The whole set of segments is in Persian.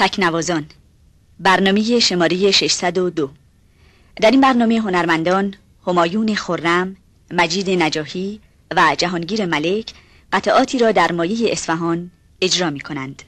تکنوازان برنامه شماره 602 در این برنامه هنرمندان همایون خرم، مجید نجاهی و جهانگیر ملک قطعاتی را در مایه اصفهان اجرا می کنند.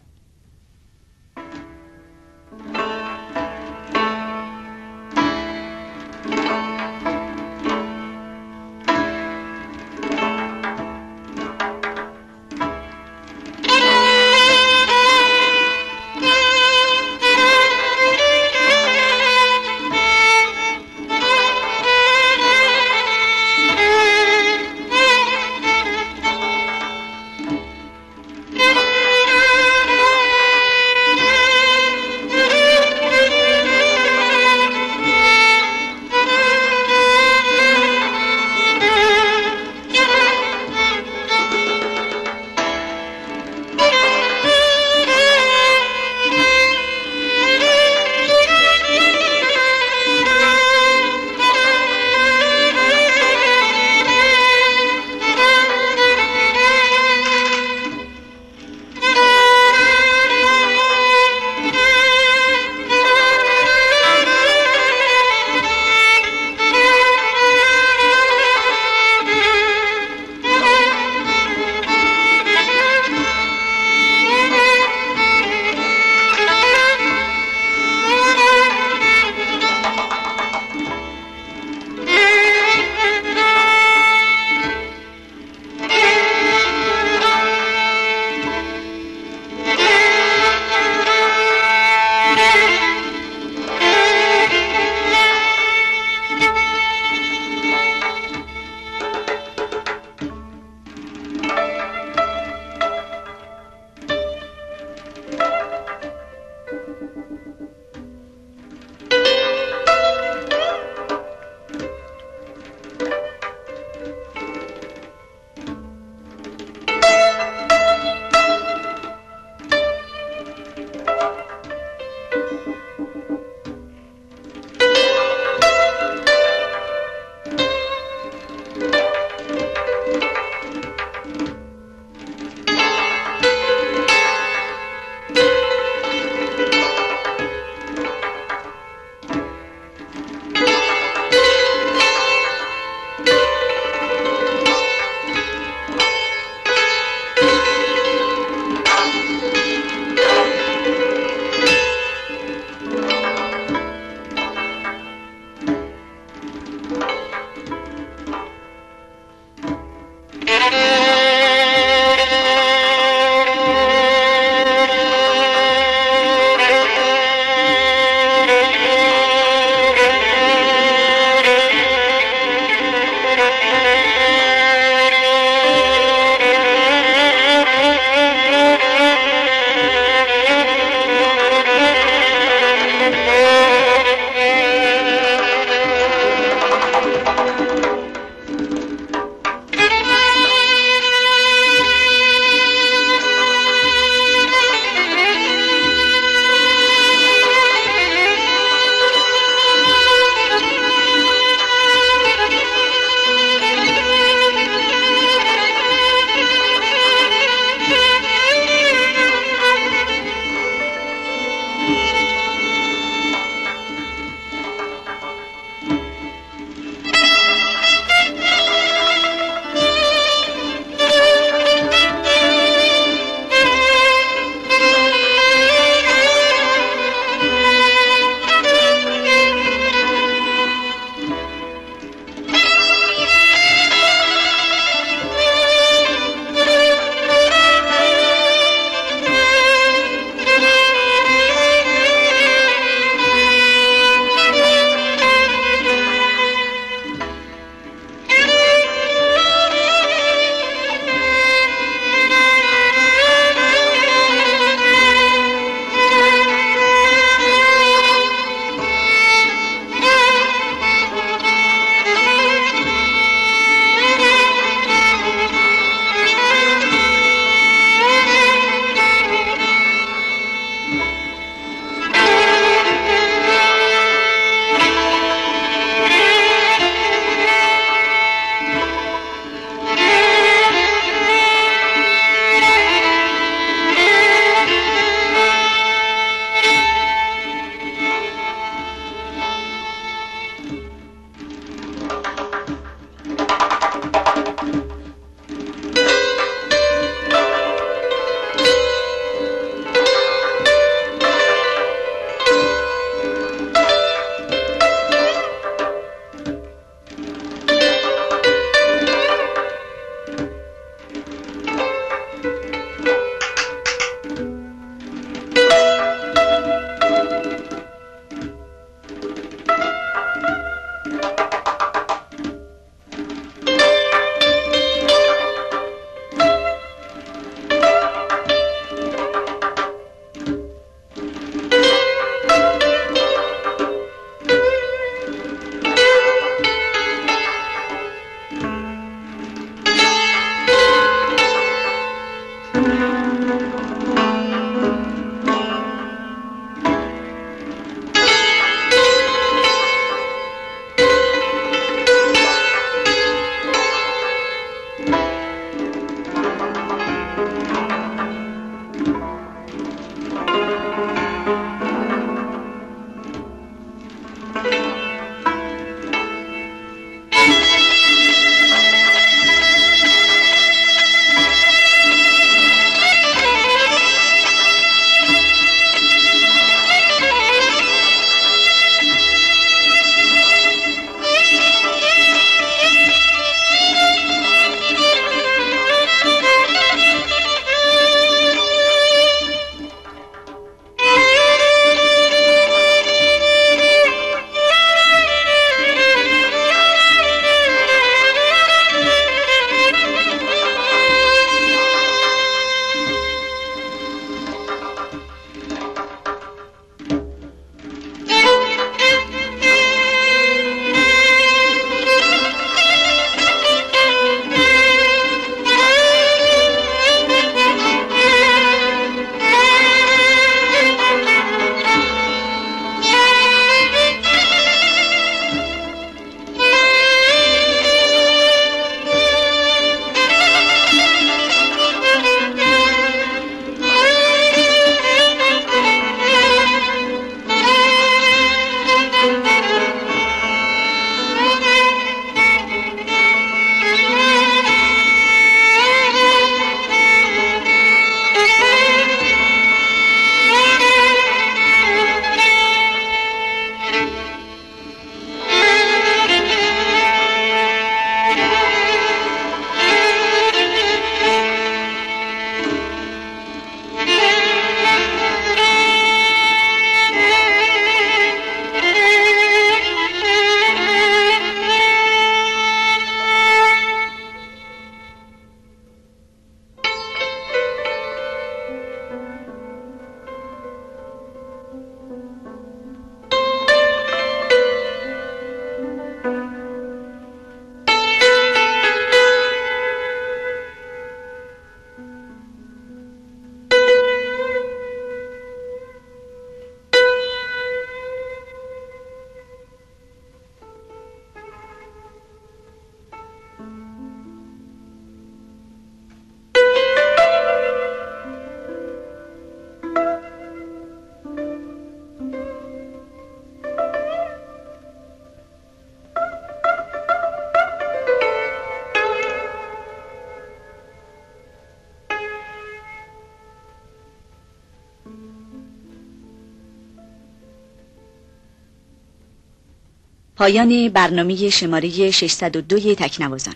پایان برنامه شماره 602 تکنوازان.